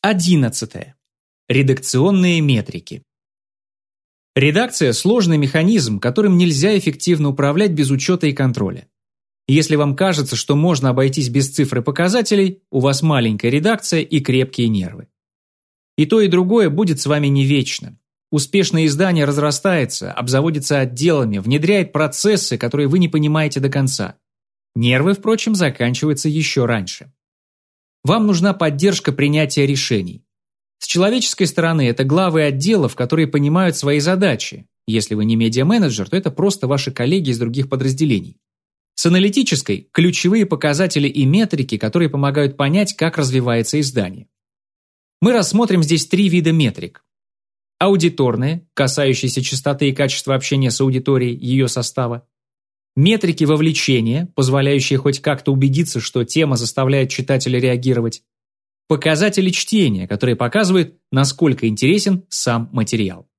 Одиннадцатое. Редакционные метрики. Редакция – сложный механизм, которым нельзя эффективно управлять без учета и контроля. Если вам кажется, что можно обойтись без цифр и показателей, у вас маленькая редакция и крепкие нервы. И то, и другое будет с вами не вечно. Успешное издание разрастается, обзаводится отделами, внедряет процессы, которые вы не понимаете до конца. Нервы, впрочем, заканчиваются еще раньше. Вам нужна поддержка принятия решений. С человеческой стороны это главы отделов, которые понимают свои задачи. Если вы не медиа-менеджер, то это просто ваши коллеги из других подразделений. С аналитической – ключевые показатели и метрики, которые помогают понять, как развивается издание. Мы рассмотрим здесь три вида метрик. Аудиторные, касающиеся частоты и качества общения с аудиторией, ее состава. Метрики вовлечения, позволяющие хоть как-то убедиться, что тема заставляет читателя реагировать показатели чтения, которые показывают, насколько интересен сам материал.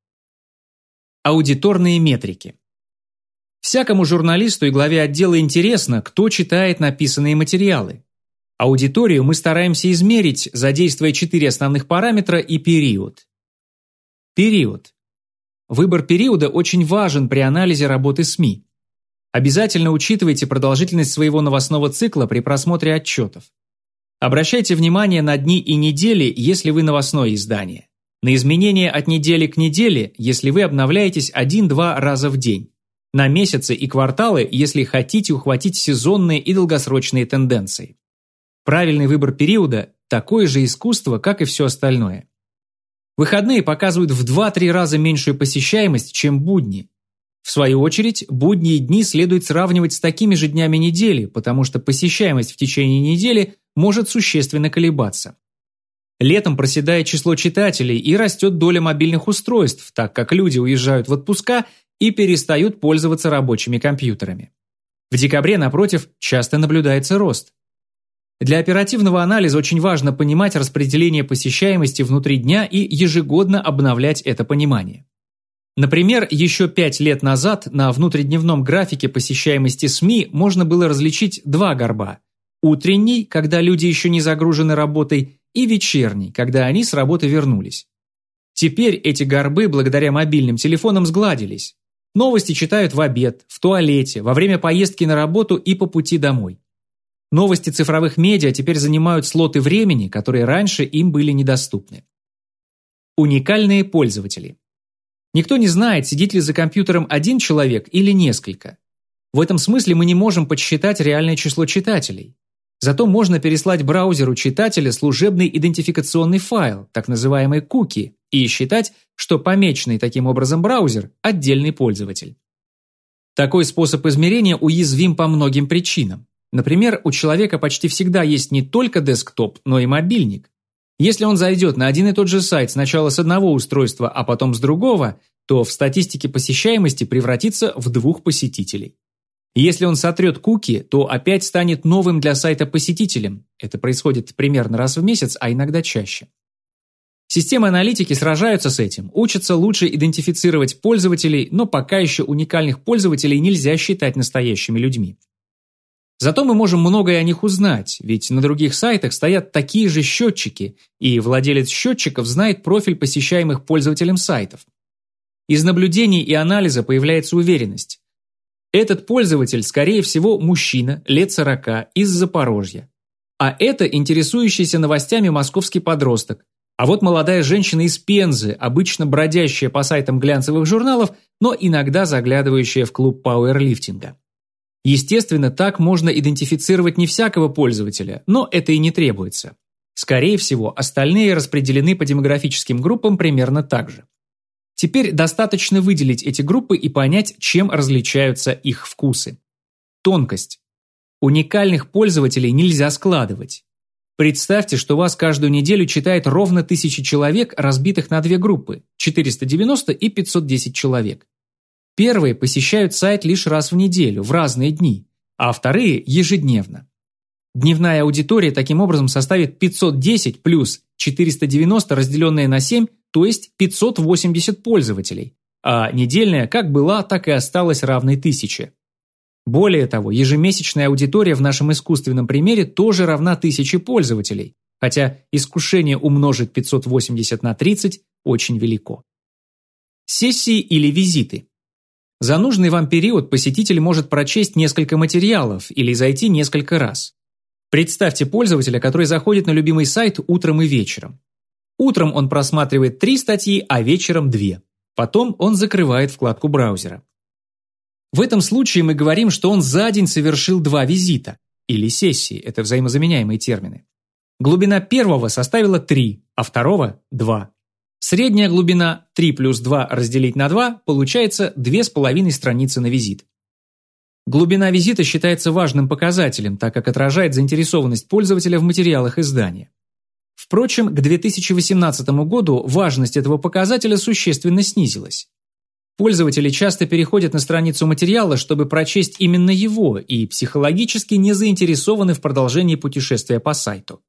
Аудиторные метрики. Всякому журналисту и главе отдела интересно, кто читает написанные материалы. Аудиторию мы стараемся измерить, задействуя четыре основных параметра и период. Период. Выбор периода очень важен при анализе работы СМИ. Обязательно учитывайте продолжительность своего новостного цикла при просмотре отчетов. Обращайте внимание на дни и недели, если вы новостное издание. На изменения от недели к неделе, если вы обновляетесь один-два раза в день. На месяцы и кварталы, если хотите ухватить сезонные и долгосрочные тенденции. Правильный выбор периода – такое же искусство, как и все остальное. Выходные показывают в 2-3 раза меньшую посещаемость, чем будни, в свою очередь, будние дни следует сравнивать с такими же днями недели, потому что посещаемость в течение недели может существенно колебаться. Летом проседает число читателей и растет доля мобильных устройств, так как люди уезжают в отпуска и перестают пользоваться рабочими компьютерами. В декабре, напротив, часто наблюдается рост. Для оперативного анализа очень важно понимать распределение посещаемости внутри дня и ежегодно обновлять это понимание. Например, еще пять лет назад на внутридневном графике посещаемости СМИ можно было различить два горба. Утренний, когда люди еще не загружены работой, и вечерний, когда они с работы вернулись. Теперь эти горбы благодаря мобильным телефонам сгладились. Новости читают в обед, в туалете, во время поездки на работу и по пути домой. Новости цифровых медиа теперь занимают слоты времени, которые раньше им были недоступны. Уникальные пользователи. Никто не знает, сидит ли за компьютером один человек или несколько. В этом смысле мы не можем подсчитать реальное число читателей. Зато можно переслать браузеру читателя служебный идентификационный файл, так называемый куки, и считать, что помеченный таким образом браузер – отдельный пользователь. Такой способ измерения уязвим по многим причинам. Например, у человека почти всегда есть не только десктоп, но и мобильник. Если он зайдет на один и тот же сайт сначала с одного устройства, а потом с другого, то в статистике посещаемости превратится в двух посетителей. Если он сотрет куки, то опять станет новым для сайта посетителем. Это происходит примерно раз в месяц, а иногда чаще. Системы аналитики сражаются с этим, учатся лучше идентифицировать пользователей, но пока еще уникальных пользователей нельзя считать настоящими людьми. Зато мы можем многое о них узнать, ведь на других сайтах стоят такие же счетчики, и владелец счетчиков знает профиль посещаемых пользователем сайтов. Из наблюдений и анализа появляется уверенность. Этот пользователь, скорее всего, мужчина, лет 40, из Запорожья. А это интересующийся новостями московский подросток. А вот молодая женщина из Пензы, обычно бродящая по сайтам глянцевых журналов, но иногда заглядывающая в клуб пауэрлифтинга. Естественно, так можно идентифицировать не всякого пользователя, но это и не требуется. Скорее всего, остальные распределены по демографическим группам примерно так же. Теперь достаточно выделить эти группы и понять, чем различаются их вкусы. Тонкость. Уникальных пользователей нельзя складывать. Представьте, что вас каждую неделю читает ровно тысячи человек, разбитых на две группы – 490 и 510 человек. Первые посещают сайт лишь раз в неделю, в разные дни, а вторые – ежедневно. Дневная аудитория таким образом составит 510 плюс 490 разделенное на 7, то есть 580 пользователей, а недельная как была, так и осталась равной 1000. Более того, ежемесячная аудитория в нашем искусственном примере тоже равна 1000 пользователей, хотя искушение умножить 580 на 30 очень велико. Сессии или визиты. За нужный вам период посетитель может прочесть несколько материалов или зайти несколько раз. Представьте пользователя, который заходит на любимый сайт утром и вечером. Утром он просматривает три статьи, а вечером две. Потом он закрывает вкладку браузера. В этом случае мы говорим, что он за день совершил два визита, или сессии, это взаимозаменяемые термины. Глубина первого составила 3, а второго – 2. Средняя глубина 3 плюс 2 разделить на 2 получается 2,5 страницы на визит. Глубина визита считается важным показателем, так как отражает заинтересованность пользователя в материалах издания. Впрочем, к 2018 году важность этого показателя существенно снизилась. Пользователи часто переходят на страницу материала, чтобы прочесть именно его, и психологически не заинтересованы в продолжении путешествия по сайту.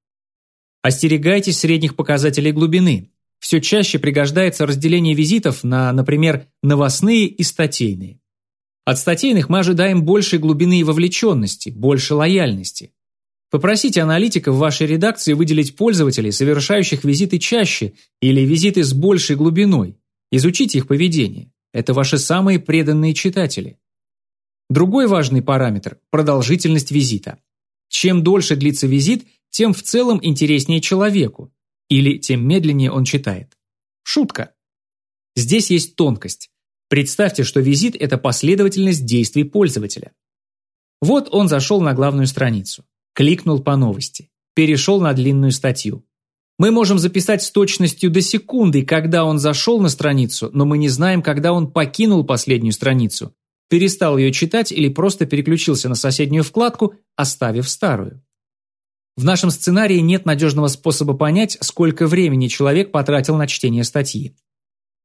Остерегайтесь средних показателей глубины. Все чаще пригождается разделение визитов на, например, новостные и статейные. От статейных мы ожидаем большей глубины и вовлеченности, больше лояльности. Попросите аналитика в вашей редакции выделить пользователей, совершающих визиты чаще или визиты с большей глубиной. Изучите их поведение. Это ваши самые преданные читатели. Другой важный параметр – продолжительность визита. Чем дольше длится визит, тем в целом интереснее человеку, или тем медленнее он читает. Шутка. Здесь есть тонкость. Представьте, что визит – это последовательность действий пользователя. Вот он зашел на главную страницу, кликнул по новости, перешел на длинную статью. Мы можем записать с точностью до секунды, когда он зашел на страницу, но мы не знаем, когда он покинул последнюю страницу, перестал ее читать или просто переключился на соседнюю вкладку, оставив старую. В нашем сценарии нет надежного способа понять, сколько времени человек потратил на чтение статьи.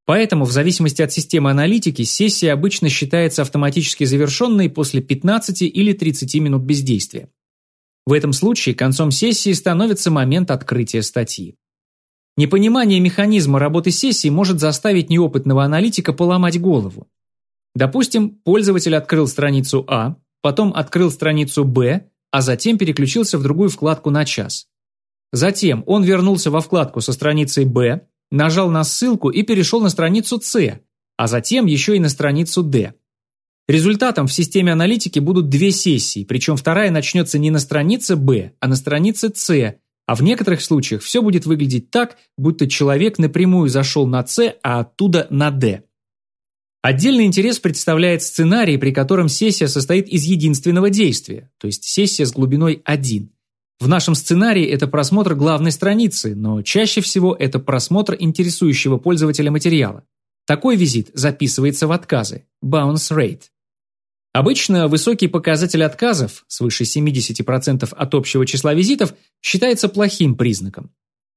Поэтому, в зависимости от системы аналитики, сессия обычно считается автоматически завершенной после 15 или 30 минут бездействия. В этом случае концом сессии становится момент открытия статьи. Непонимание механизма работы сессии может заставить неопытного аналитика поломать голову. Допустим, пользователь открыл страницу А, потом открыл страницу Б, а затем переключился в другую вкладку на час. Затем он вернулся во вкладку со страницей Б, нажал на ссылку и перешел на страницу С, а затем еще и на страницу D. Результатом в системе аналитики будут две сессии, причем вторая начнется не на странице B, а на странице C, а в некоторых случаях все будет выглядеть так, будто человек напрямую зашел на C, а оттуда на D. Отдельный интерес представляет сценарий, при котором сессия состоит из единственного действия, то есть сессия с глубиной 1. В нашем сценарии это просмотр главной страницы, но чаще всего это просмотр интересующего пользователя материала. Такой визит записывается в отказы – bounce rate. Обычно высокий показатель отказов, свыше 70% от общего числа визитов, считается плохим признаком.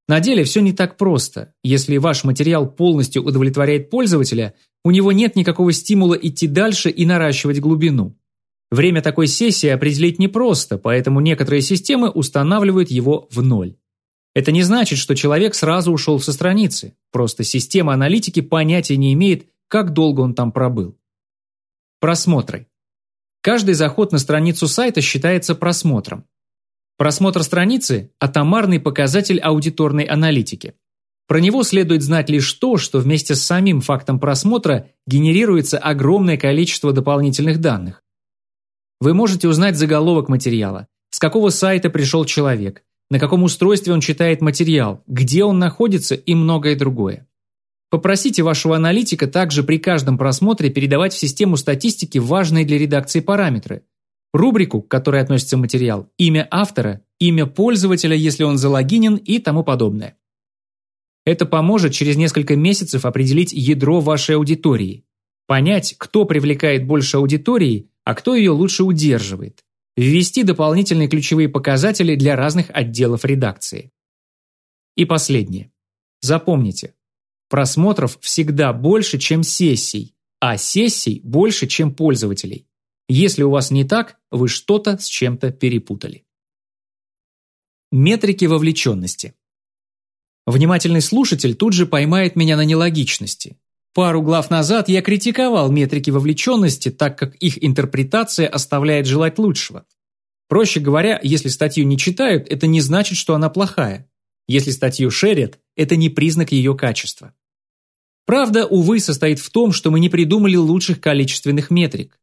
На деле все не так просто. Если ваш материал полностью удовлетворяет пользователя, у него нет никакого стимула идти дальше и наращивать глубину. Время такой сессии определить непросто, поэтому некоторые системы устанавливают его в ноль. Это не значит, что человек сразу ушел со страницы, просто система аналитики понятия не имеет, как долго он там пробыл. Просмотры. Каждый заход на страницу сайта считается просмотром. Просмотр страницы – атомарный показатель аудиторной аналитики. Про него следует знать лишь то, что вместе с самим фактом просмотра генерируется огромное количество дополнительных данных. Вы можете узнать заголовок материала, с какого сайта пришел человек, на каком устройстве он читает материал, где он находится и многое другое. Попросите вашего аналитика также при каждом просмотре передавать в систему статистики важные для редакции параметры – рубрику, к которой относится материал, имя автора, имя пользователя, если он залогинен и тому подобное. Это поможет через несколько месяцев определить ядро вашей аудитории, понять, кто привлекает больше аудитории, а кто ее лучше удерживает, ввести дополнительные ключевые показатели для разных отделов редакции. И последнее. Запомните, просмотров всегда больше, чем сессий, а сессий больше, чем пользователей. Если у вас не так, вы что-то с чем-то перепутали. Метрики вовлеченности. Внимательный слушатель тут же поймает меня на нелогичности. Пару глав назад я критиковал метрики вовлеченности, так как их интерпретация оставляет желать лучшего. Проще говоря, если статью не читают, это не значит, что она плохая. Если статью шерят, это не признак ее качества. Правда, увы, состоит в том, что мы не придумали лучших количественных метрик.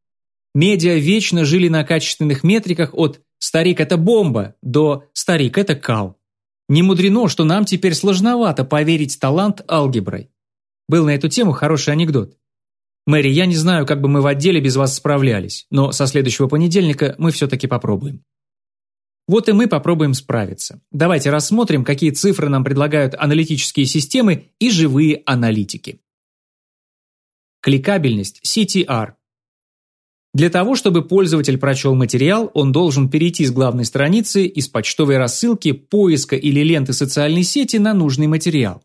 Медиа вечно жили на качественных метриках от «старик – это бомба» до «старик – это кал». Не мудрено, что нам теперь сложновато поверить талант алгеброй. Был на эту тему хороший анекдот. Мэри, я не знаю, как бы мы в отделе без вас справлялись, но со следующего понедельника мы все-таки попробуем. Вот и мы попробуем справиться. Давайте рассмотрим, какие цифры нам предлагают аналитические системы и живые аналитики. Кликабельность CTR. Для того, чтобы пользователь прочел материал, он должен перейти с главной страницы из почтовой рассылки, поиска или ленты социальной сети на нужный материал.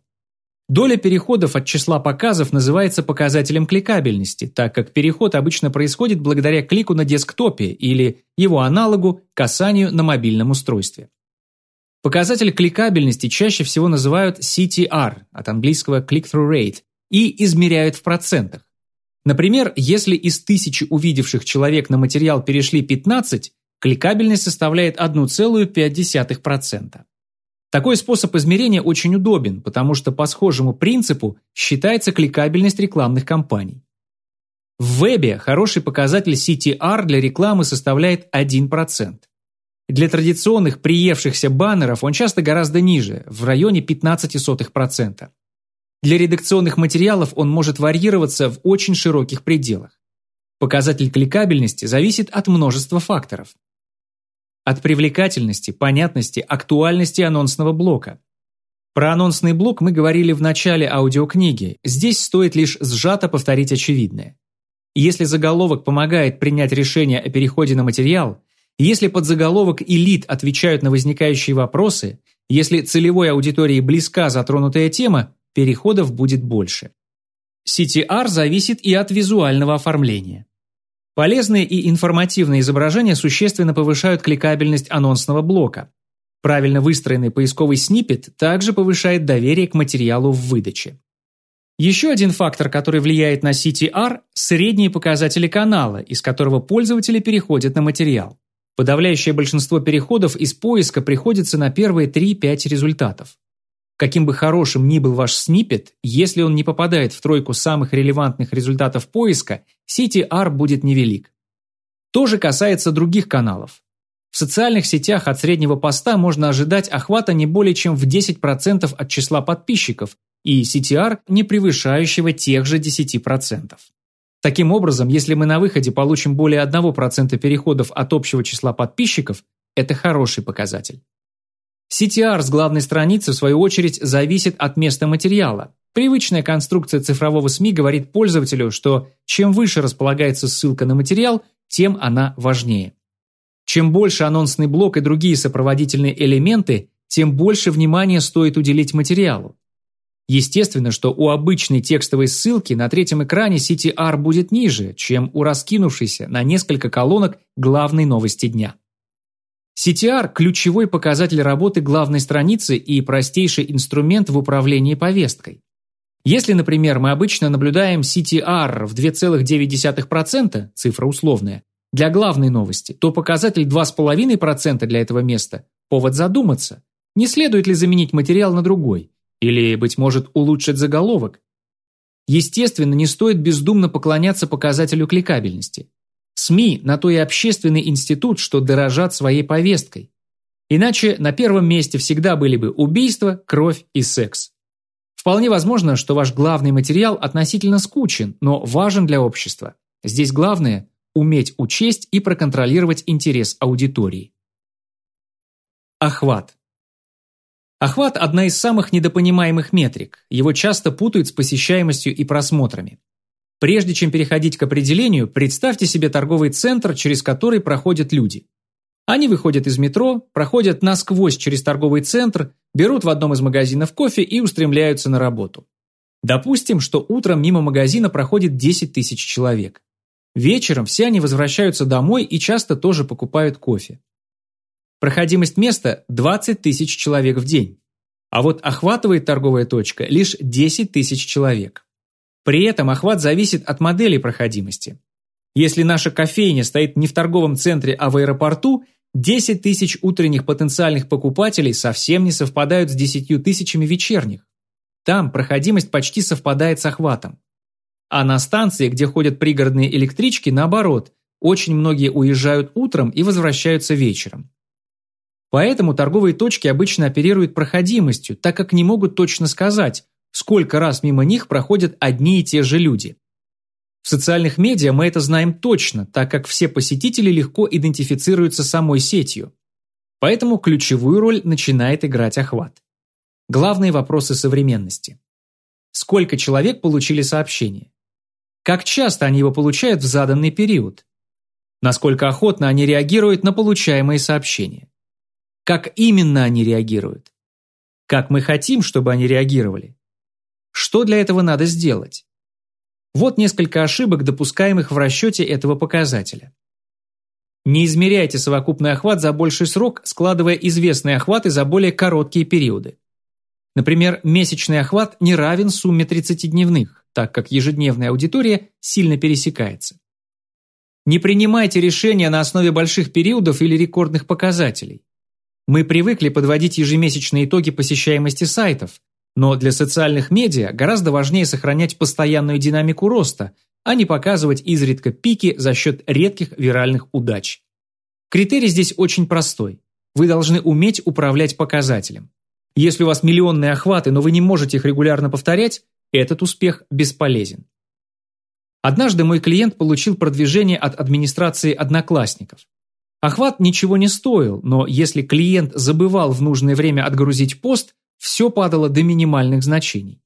Доля переходов от числа показов называется показателем кликабельности, так как переход обычно происходит благодаря клику на десктопе или его аналогу касанию на мобильном устройстве. Показатель кликабельности чаще всего называют CTR, от английского click-through rate, и измеряют в процентах. Например, если из тысячи увидевших человек на материал перешли 15, кликабельность составляет 1,5%. Такой способ измерения очень удобен, потому что по схожему принципу считается кликабельность рекламных кампаний. В вебе хороший показатель CTR для рекламы составляет 1%. Для традиционных приевшихся баннеров он часто гораздо ниже, в районе 0,15%. Для редакционных материалов он может варьироваться в очень широких пределах. Показатель кликабельности зависит от множества факторов. От привлекательности, понятности, актуальности анонсного блока. Про анонсный блок мы говорили в начале аудиокниги, здесь стоит лишь сжато повторить очевидное. Если заголовок помогает принять решение о переходе на материал, если подзаголовок и лид отвечают на возникающие вопросы, если целевой аудитории близка затронутая тема, переходов будет больше. CTR зависит и от визуального оформления. Полезные и информативные изображения существенно повышают кликабельность анонсного блока. Правильно выстроенный поисковый сниппет также повышает доверие к материалу в выдаче. Еще один фактор, который влияет на CTR – средние показатели канала, из которого пользователи переходят на материал. Подавляющее большинство переходов из поиска приходится на первые 3-5 результатов. Каким бы хорошим ни был ваш сниппет, если он не попадает в тройку самых релевантных результатов поиска, CTR будет невелик. То же касается других каналов. В социальных сетях от среднего поста можно ожидать охвата не более чем в 10% от числа подписчиков и CTR, не превышающего тех же 10%. Таким образом, если мы на выходе получим более 1% переходов от общего числа подписчиков, это хороший показатель. CTR с главной страницы, в свою очередь, зависит от места материала. Привычная конструкция цифрового СМИ говорит пользователю, что чем выше располагается ссылка на материал, тем она важнее. Чем больше анонсный блок и другие сопроводительные элементы, тем больше внимания стоит уделить материалу. Естественно, что у обычной текстовой ссылки на третьем экране CTR будет ниже, чем у раскинувшейся на несколько колонок главной новости дня. CTR – ключевой показатель работы главной страницы и простейший инструмент в управлении повесткой. Если, например, мы обычно наблюдаем CTR в 2,9%, цифра условная, для главной новости, то показатель 2,5% для этого места – повод задуматься, не следует ли заменить материал на другой, или, быть может, улучшить заголовок. Естественно, не стоит бездумно поклоняться показателю кликабельности. СМИ на то и общественный институт, что дорожат своей повесткой. Иначе на первом месте всегда были бы убийство, кровь и секс. Вполне возможно, что ваш главный материал относительно скучен, но важен для общества. Здесь главное – уметь учесть и проконтролировать интерес аудитории. Охват. Охват – одна из самых недопонимаемых метрик. Его часто путают с посещаемостью и просмотрами. Прежде чем переходить к определению, представьте себе торговый центр, через который проходят люди. Они выходят из метро, проходят насквозь через торговый центр, берут в одном из магазинов кофе и устремляются на работу. Допустим, что утром мимо магазина проходит 10 тысяч человек. Вечером все они возвращаются домой и часто тоже покупают кофе. Проходимость места – 20 тысяч человек в день. А вот охватывает торговая точка лишь 10 тысяч человек. При этом охват зависит от модели проходимости. Если наша кофейня стоит не в торговом центре, а в аэропорту, 10 тысяч утренних потенциальных покупателей совсем не совпадают с 10 тысячами вечерних. Там проходимость почти совпадает с охватом. А на станции, где ходят пригородные электрички, наоборот, очень многие уезжают утром и возвращаются вечером. Поэтому торговые точки обычно оперируют проходимостью, так как не могут точно сказать, сколько раз мимо них проходят одни и те же люди. В социальных медиа мы это знаем точно, так как все посетители легко идентифицируются самой сетью. Поэтому ключевую роль начинает играть охват. Главные вопросы современности. Сколько человек получили сообщение? Как часто они его получают в заданный период? Насколько охотно они реагируют на получаемые сообщения? Как именно они реагируют? Как мы хотим, чтобы они реагировали? Что для этого надо сделать? Вот несколько ошибок, допускаемых в расчете этого показателя. Не измеряйте совокупный охват за больший срок, складывая известные охваты за более короткие периоды. Например, месячный охват не равен сумме 30-дневных, так как ежедневная аудитория сильно пересекается. Не принимайте решения на основе больших периодов или рекордных показателей. Мы привыкли подводить ежемесячные итоги посещаемости сайтов, но для социальных медиа гораздо важнее сохранять постоянную динамику роста, а не показывать изредка пики за счет редких виральных удач. Критерий здесь очень простой. Вы должны уметь управлять показателем. Если у вас миллионные охваты, но вы не можете их регулярно повторять, этот успех бесполезен. Однажды мой клиент получил продвижение от администрации одноклассников. Охват ничего не стоил, но если клиент забывал в нужное время отгрузить пост, все падало до минимальных значений.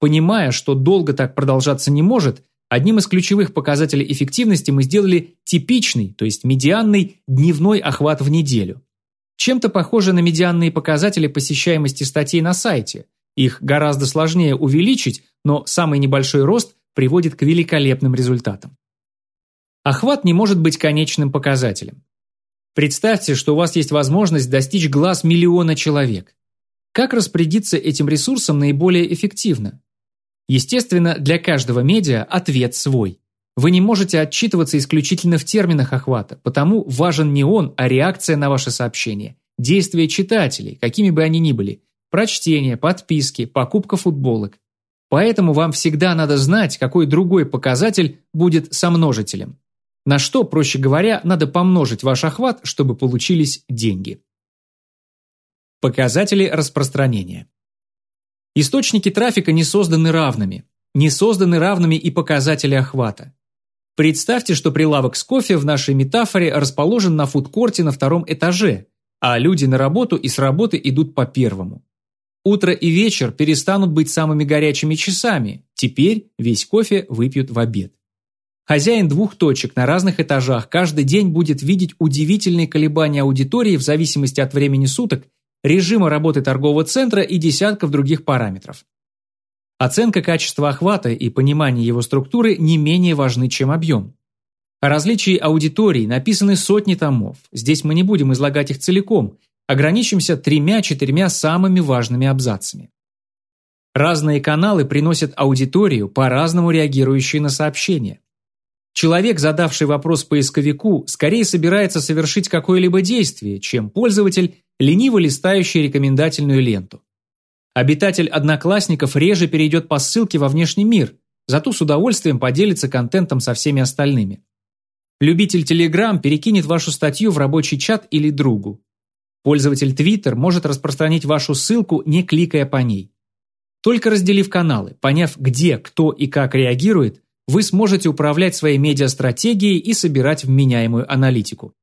Понимая, что долго так продолжаться не может, одним из ключевых показателей эффективности мы сделали типичный, то есть медианный, дневной охват в неделю. Чем-то похоже на медианные показатели посещаемости статей на сайте. Их гораздо сложнее увеличить, но самый небольшой рост приводит к великолепным результатам. Охват не может быть конечным показателем. Представьте, что у вас есть возможность достичь глаз миллиона человек. Как распорядиться этим ресурсом наиболее эффективно? Естественно, для каждого медиа ответ свой. Вы не можете отчитываться исключительно в терминах охвата, потому важен не он, а реакция на ваше сообщение, действия читателей, какими бы они ни были, прочтение, подписки, покупка футболок. Поэтому вам всегда надо знать, какой другой показатель будет сомножителем. На что, проще говоря, надо помножить ваш охват, чтобы получились деньги. Показатели распространения. Источники трафика не созданы равными. Не созданы равными и показатели охвата. Представьте, что прилавок с кофе в нашей метафоре расположен на фудкорте на втором этаже, а люди на работу и с работы идут по первому. Утро и вечер перестанут быть самыми горячими часами, теперь весь кофе выпьют в обед. Хозяин двух точек на разных этажах каждый день будет видеть удивительные колебания аудитории в зависимости от времени суток режима работы торгового центра и десятков других параметров. Оценка качества охвата и понимание его структуры не менее важны, чем объем. О различии аудиторий написаны сотни томов, здесь мы не будем излагать их целиком, ограничимся тремя-четырьмя самыми важными абзацами. Разные каналы приносят аудиторию, по-разному реагирующие на сообщения. Человек, задавший вопрос поисковику, скорее собирается совершить какое-либо действие, чем пользователь, лениво листающий рекомендательную ленту. Обитатель одноклассников реже перейдет по ссылке во внешний мир, зато с удовольствием поделится контентом со всеми остальными. Любитель Telegram перекинет вашу статью в рабочий чат или другу. Пользователь Twitter может распространить вашу ссылку, не кликая по ней. Только разделив каналы, поняв, где, кто и как реагирует, вы сможете управлять своей медиастратегией и собирать вменяемую аналитику.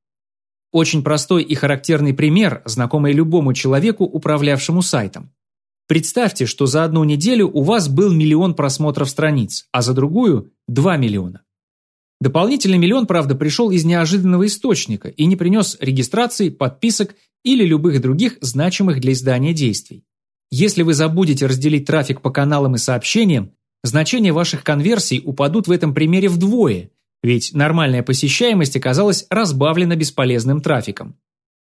Очень простой и характерный пример, знакомый любому человеку, управлявшему сайтом. Представьте, что за одну неделю у вас был миллион просмотров страниц, а за другую – 2 миллиона. Дополнительный миллион, правда, пришел из неожиданного источника и не принес регистрации, подписок или любых других значимых для издания действий. Если вы забудете разделить трафик по каналам и сообщениям, Значения ваших конверсий упадут в этом примере вдвое, ведь нормальная посещаемость оказалась разбавлена бесполезным трафиком.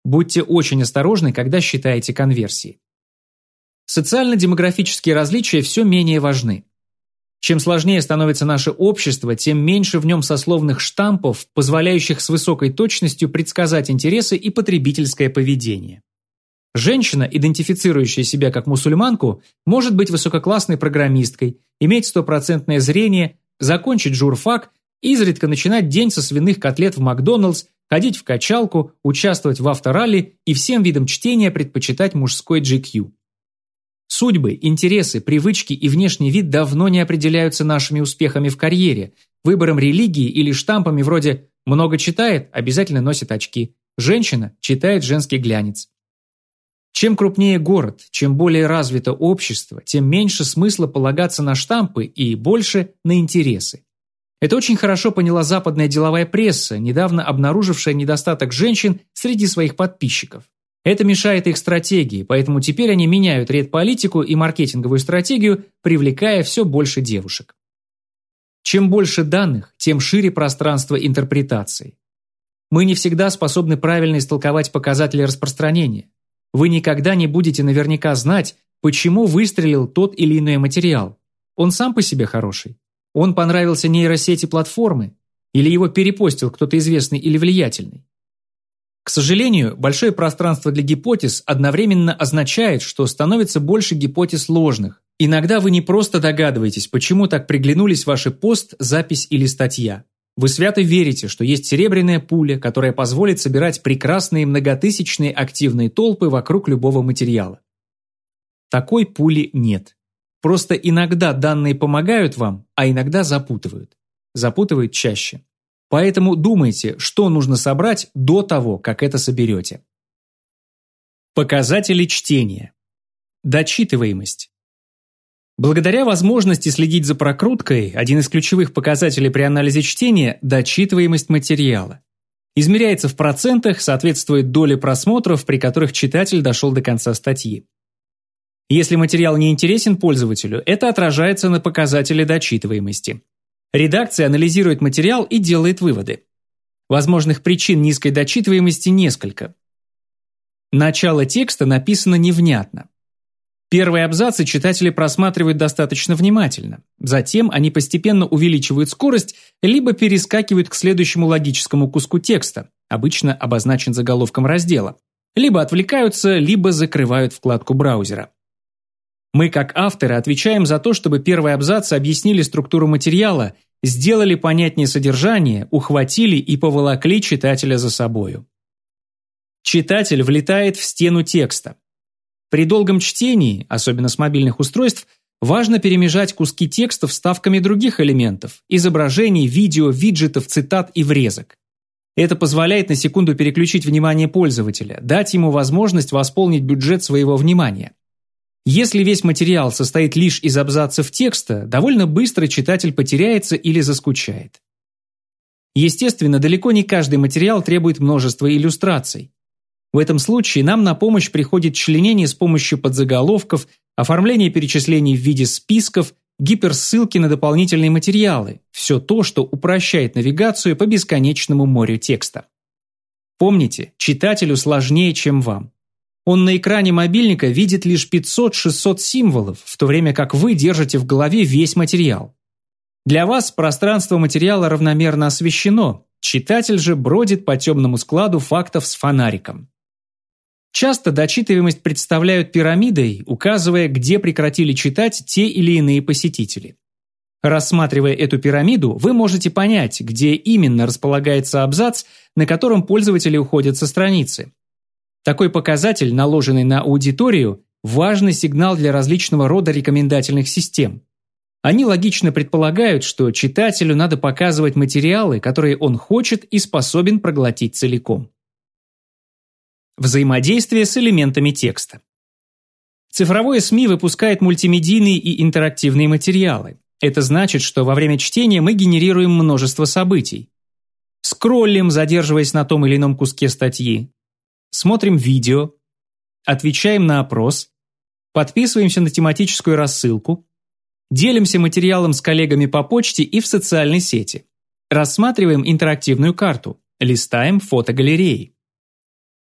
Будьте очень осторожны, когда считаете конверсии. Социально-демографические различия все менее важны. Чем сложнее становится наше общество, тем меньше в нем сословных штампов, позволяющих с высокой точностью предсказать интересы и потребительское поведение. Женщина, идентифицирующая себя как мусульманку, может быть высококлассной программисткой, иметь стопроцентное зрение, закончить журфак, изредка начинать день со свиных котлет в Макдоналдс, ходить в качалку, участвовать в авторалли и всем видам чтения предпочитать мужской GQ. Судьбы, интересы, привычки и внешний вид давно не определяются нашими успехами в карьере, выбором религии или штампами вроде «много читает, обязательно носит очки», «женщина читает женский глянец». Чем крупнее город, чем более развито общество, тем меньше смысла полагаться на штампы и больше на интересы. Это очень хорошо поняла западная деловая пресса, недавно обнаружившая недостаток женщин среди своих подписчиков. Это мешает их стратегии, поэтому теперь они меняют редполитику и маркетинговую стратегию, привлекая все больше девушек. Чем больше данных, тем шире пространство интерпретации. Мы не всегда способны правильно истолковать показатели распространения. Вы никогда не будете наверняка знать, почему выстрелил тот или иной материал. Он сам по себе хороший. Он понравился нейросети платформы. Или его перепостил кто-то известный или влиятельный. К сожалению, большое пространство для гипотез одновременно означает, что становится больше гипотез ложных. Иногда вы не просто догадываетесь, почему так приглянулись ваши пост, запись или статья. Вы свято верите, что есть серебряная пуля, которая позволит собирать прекрасные многотысячные активные толпы вокруг любого материала. Такой пули нет. Просто иногда данные помогают вам, а иногда запутывают. Запутывают чаще. Поэтому думайте, что нужно собрать до того, как это соберете. Показатели чтения. Дочитываемость. Благодаря возможности следить за прокруткой, один из ключевых показателей при анализе чтения – дочитываемость материала. Измеряется в процентах, соответствует доле просмотров, при которых читатель дошел до конца статьи. Если материал не интересен пользователю, это отражается на показателе дочитываемости. Редакция анализирует материал и делает выводы. Возможных причин низкой дочитываемости несколько. Начало текста написано невнятно. Первые абзацы читатели просматривают достаточно внимательно. Затем они постепенно увеличивают скорость, либо перескакивают к следующему логическому куску текста, обычно обозначен заголовком раздела, либо отвлекаются, либо закрывают вкладку браузера. Мы, как авторы, отвечаем за то, чтобы первые абзацы объяснили структуру материала, сделали понятнее содержание, ухватили и поволокли читателя за собою. Читатель влетает в стену текста. При долгом чтении, особенно с мобильных устройств, важно перемежать куски текста вставками других элементов – изображений, видео, виджетов, цитат и врезок. Это позволяет на секунду переключить внимание пользователя, дать ему возможность восполнить бюджет своего внимания. Если весь материал состоит лишь из абзацев текста, довольно быстро читатель потеряется или заскучает. Естественно, далеко не каждый материал требует множества иллюстраций. В этом случае нам на помощь приходит членение с помощью подзаголовков, оформление перечислений в виде списков, гиперссылки на дополнительные материалы – все то, что упрощает навигацию по бесконечному морю текста. Помните, читателю сложнее, чем вам. Он на экране мобильника видит лишь 500-600 символов, в то время как вы держите в голове весь материал. Для вас пространство материала равномерно освещено, читатель же бродит по темному складу фактов с фонариком. Часто дочитываемость представляют пирамидой, указывая, где прекратили читать те или иные посетители. Рассматривая эту пирамиду, вы можете понять, где именно располагается абзац, на котором пользователи уходят со страницы. Такой показатель, наложенный на аудиторию, важный сигнал для различного рода рекомендательных систем. Они логично предполагают, что читателю надо показывать материалы, которые он хочет и способен проглотить целиком. Взаимодействие с элементами текста. Цифровое СМИ выпускает мультимедийные и интерактивные материалы. Это значит, что во время чтения мы генерируем множество событий. Скроллим, задерживаясь на том или ином куске статьи смотрим видео, отвечаем на опрос, подписываемся на тематическую рассылку, делимся материалом с коллегами по почте и в социальной сети, рассматриваем интерактивную карту, листаем фотогалереи.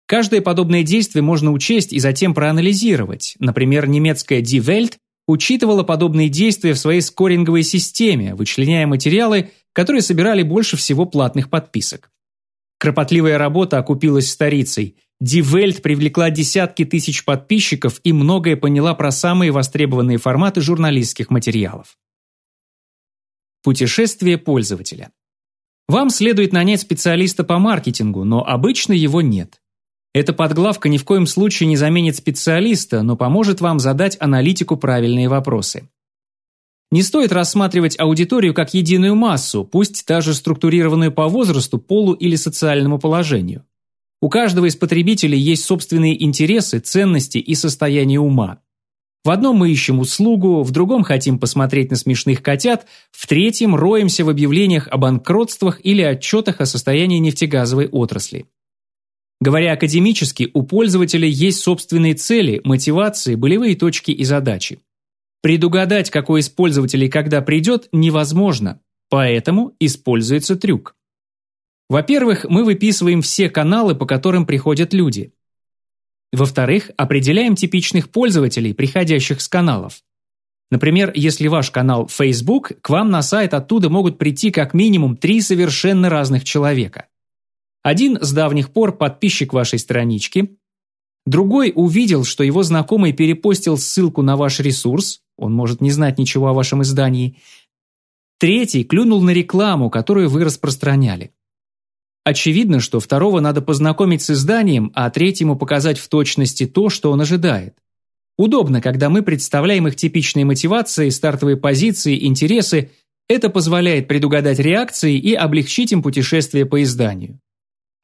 Каждое подобное действие можно учесть и затем проанализировать. Например, немецкая Die Welt учитывала подобные действия в своей скоринговой системе, вычленяя материалы, которые собирали больше всего платных подписок. Кропотливая работа окупилась старицей. Ди Вельт привлекла десятки тысяч подписчиков и многое поняла про самые востребованные форматы журналистских материалов. Путешествие пользователя. Вам следует нанять специалиста по маркетингу, но обычно его нет. Эта подглавка ни в коем случае не заменит специалиста, но поможет вам задать аналитику правильные вопросы. Не стоит рассматривать аудиторию как единую массу, пусть даже структурированную по возрасту, полу или социальному положению. У каждого из потребителей есть собственные интересы, ценности и состояние ума. В одном мы ищем услугу, в другом хотим посмотреть на смешных котят, в третьем роемся в объявлениях о банкротствах или отчетах о состоянии нефтегазовой отрасли. Говоря академически, у пользователя есть собственные цели, мотивации, болевые точки и задачи. Предугадать, какой из пользователей когда придет, невозможно, поэтому используется трюк. Во-первых, мы выписываем все каналы, по которым приходят люди. Во-вторых, определяем типичных пользователей, приходящих с каналов. Например, если ваш канал Facebook, к вам на сайт оттуда могут прийти как минимум три совершенно разных человека. Один с давних пор подписчик вашей странички, другой увидел, что его знакомый перепостил ссылку на ваш ресурс, он может не знать ничего о вашем издании, третий клюнул на рекламу, которую вы распространяли. Очевидно, что второго надо познакомить с изданием, а третьему показать в точности то, что он ожидает. Удобно, когда мы представляем их типичные мотивации, стартовые позиции, интересы. Это позволяет предугадать реакции и облегчить им путешествие по изданию.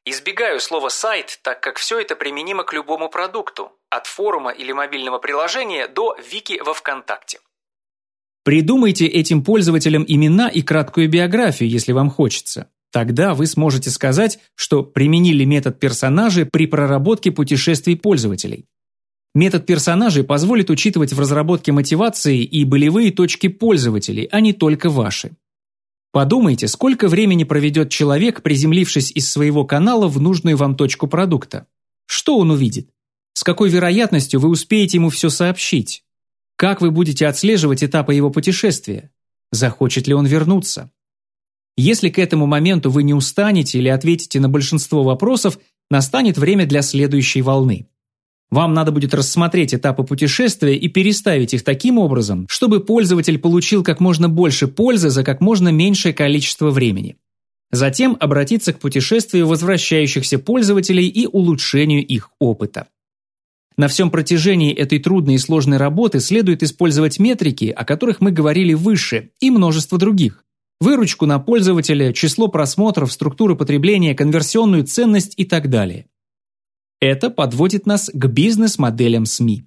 Избегаю слова «сайт», так как все это применимо к любому продукту, от форума или мобильного приложения до вики во ВКонтакте. Придумайте этим пользователям имена и краткую биографию, если вам хочется. Тогда вы сможете сказать, что применили метод персонажей при проработке путешествий пользователей. Метод персонажей позволит учитывать в разработке мотивации и болевые точки пользователей, а не только ваши. Подумайте, сколько времени проведет человек, приземлившись из своего канала в нужную вам точку продукта. Что он увидит? С какой вероятностью вы успеете ему все сообщить? Как вы будете отслеживать этапы его путешествия? Захочет ли он вернуться? Если к этому моменту вы не устанете или ответите на большинство вопросов, настанет время для следующей волны. Вам надо будет рассмотреть этапы путешествия и переставить их таким образом, чтобы пользователь получил как можно больше пользы за как можно меньшее количество времени. Затем обратиться к путешествию возвращающихся пользователей и улучшению их опыта. На всем протяжении этой трудной и сложной работы следует использовать метрики, о которых мы говорили выше, и множество других. Выручку на пользователя, число просмотров, структуру потребления, конверсионную ценность и так далее. Это подводит нас к бизнес-моделям СМИ.